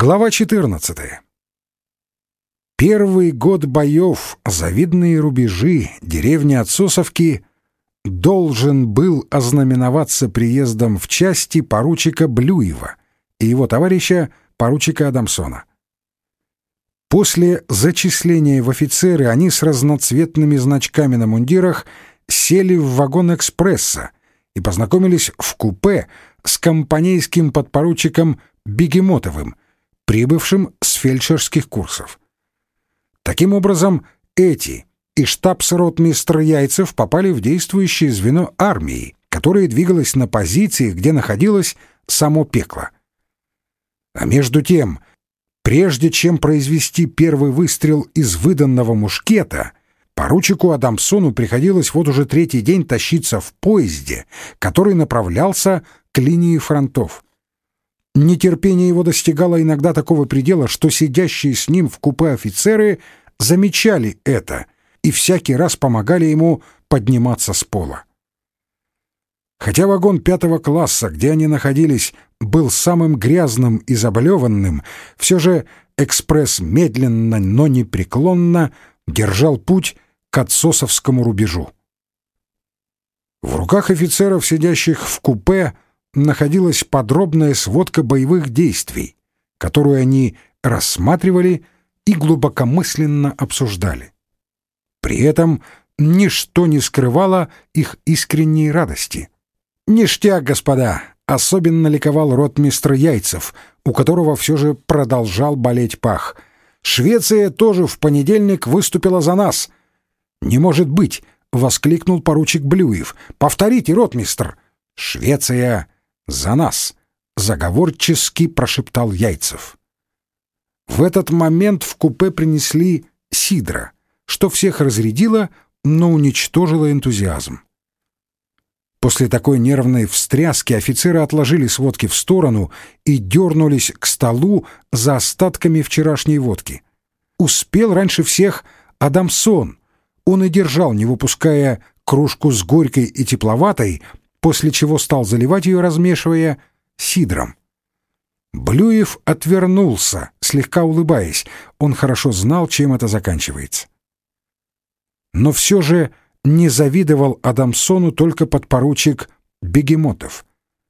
Глава 14. Первый год боев, завидные рубежи, деревни Отсосовки должен был ознаменоваться приездом в части поручика Блюева и его товарища поручика Адамсона. После зачисления в офицеры они с разноцветными значками на мундирах сели в вагон экспресса и познакомились в купе с компанейским подпоручиком Бегемотовым, прибывшим с фельдшерских курсов. Таким образом, эти и штабс-ротмистр Яйцев попали в действующее звено армии, которое двигалось на позиции, где находилось само пекло. А между тем, прежде чем произвести первый выстрел из выданного мушкета, поручику Адамсону приходилось вот уже третий день тащиться в поезде, который направлялся к линии фронтов. Нетерпение его достигало иногда такого предела, что сидящие с ним в купе офицеры замечали это и всякий раз помогали ему подниматься с пола. Хотя вагон пятого класса, где они находились, был самым грязным и заблеванным, все же экспресс медленно, но непреклонно держал путь к отсосовскому рубежу. В руках офицеров, сидящих в купе, находилась подробная сводка боевых действий, которую они рассматривали и глубокомысленно обсуждали. При этом ничто не скрывало их искренней радости. «Ништяк, господа!» — особенно ликовал ротмистр Яйцев, у которого все же продолжал болеть пах. «Швеция тоже в понедельник выступила за нас!» «Не может быть!» — воскликнул поручик Блюев. «Повторите, ротмистр!» «Швеция за нас!» — заговорчески прошептал Яйцев. В этот момент в купе принесли сидра, что всех разрядило, но уничтожило энтузиазм. После такой нервной встряски офицеры отложили сводки в сторону и дернулись к столу за остатками вчерашней водки. Успел раньше всех Адамсон. Он и держал, не выпуская кружку с горькой и тепловатой, после чего стал заливать ее, размешивая сидром. Блюев отвернулся, слегка улыбаясь. Он хорошо знал, чем это заканчивается. Но все же не завидовал Адамсону только подпоручик Бегемотов,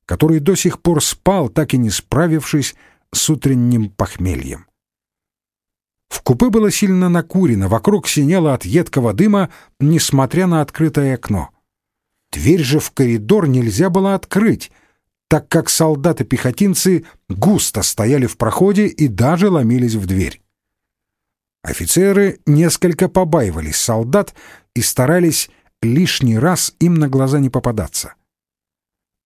который до сих пор спал, так и не справившись с утренним похмельем. В купе было сильно накурено, вокруг синело от едкого дыма, несмотря на открытое окно. Дверь же в коридор нельзя было открыть, так как солдаты-пехотинцы густо стояли в проходе и даже ломились в дверь. Офицеры несколько побаивались солдат и старались лишний раз им на глаза не попадаться.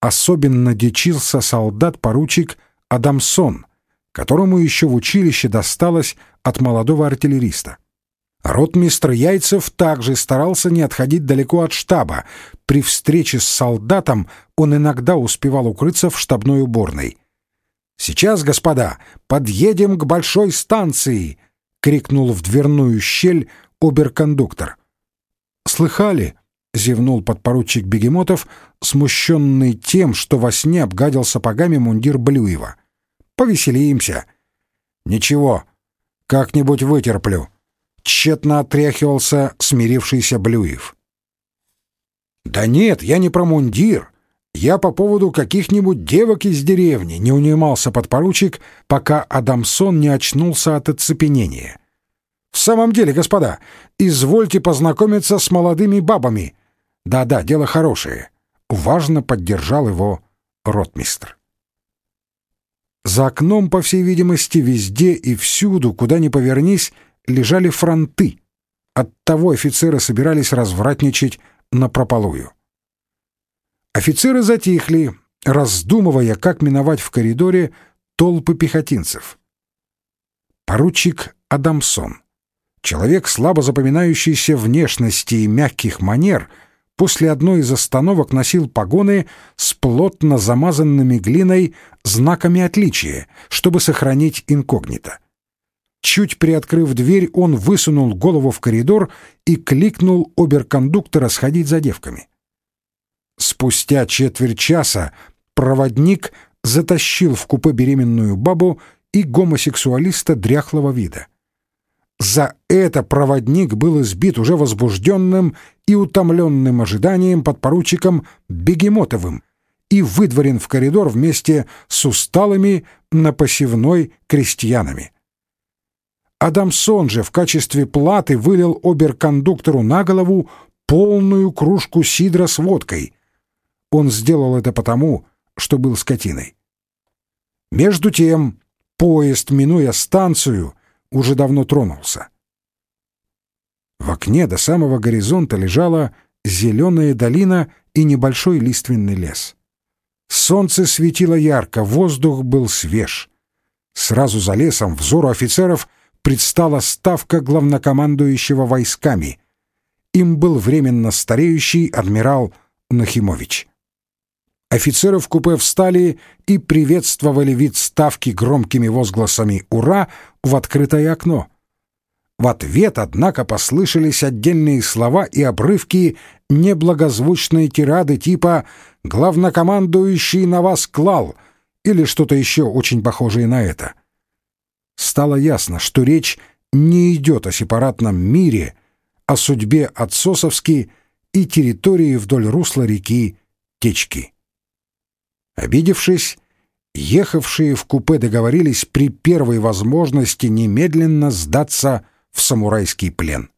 Особенно дичился солдат-поручик Адамсон, которому еще в училище досталось от молодого артиллериста. Ротмистр Яйцев также старался не отходить далеко от штаба. При встрече с солдатом он иногда успевал укрыться в штабной уборной. «Сейчас, господа, подъедем к большой станции!» — крикнул в дверную щель оберкондуктор. «Слыхали?» — зевнул подпоручик Бегемотов, смущенный тем, что во сне обгадил сапогами мундир Блюева. «Повеселимся!» «Ничего, как-нибудь вытерплю», тщетно отряхивался смирившийся Блюев. «Да нет, я не про мундир. Я по поводу каких-нибудь девок из деревни», — не унимался подпоручик, пока Адамсон не очнулся от оцепенения. «В самом деле, господа, извольте познакомиться с молодыми бабами. Да-да, дело хорошее», — важно поддержал его ротмистр. За окном, по всей видимости, везде и всюду, куда ни повернись, лежали фронты. Оттого офицеры собирались развратничать напропалую. Офицеры затихли, раздумывая, как миновать в коридоре толпы пехотинцев. Поручик Адамсон, человек слабо запоминающийся внешности и мягких манер, после одной из остановок носил погоны с плотно замазанными глиной знаками отличия, чтобы сохранить инкогнито. Чуть приоткрыв дверь, он высунул голову в коридор и кликнул оберкондуктора сходить за девками. Спустя четверть часа проводник затащил в купе беременную бабу и гомосексуалиста дряхлого вида. За это проводник был избит уже возбужденным и утомленным ожиданием подпоручиком Бегемотовым и выдворен в коридор вместе с усталыми на посевной крестьянами. Адамсон же в качестве платы вылил оберкондуктору на голову полную кружку сидра с водкой. Он сделал это потому, что был скотиной. Между тем поезд, минуя станцию, уже давно тронулся. В окне до самого горизонта лежала зеленая долина и небольшой лиственный лес. Солнце светило ярко, воздух был свеж. Сразу за лесом взору офицеров предстала ставка главнокомандующего войсками. Им был временно стареющий адмирал Нахимович. Офицеры в купе встали и приветствовали вид ставки громкими возгласами «Ура!» в открытое окно. В ответ, однако, послышались отдельные слова и обрывки неблагозвучной тирады типа «Главнокомандующий на вас клал» или что-то еще очень похожее на это. Стало ясно, что речь не идет о сепаратном мире, о судьбе отсосовски и территории вдоль русла реки Течки. Обидевшись, ехавшие в купе договорились при первой возможности немедленно сдаться в самурайский плен.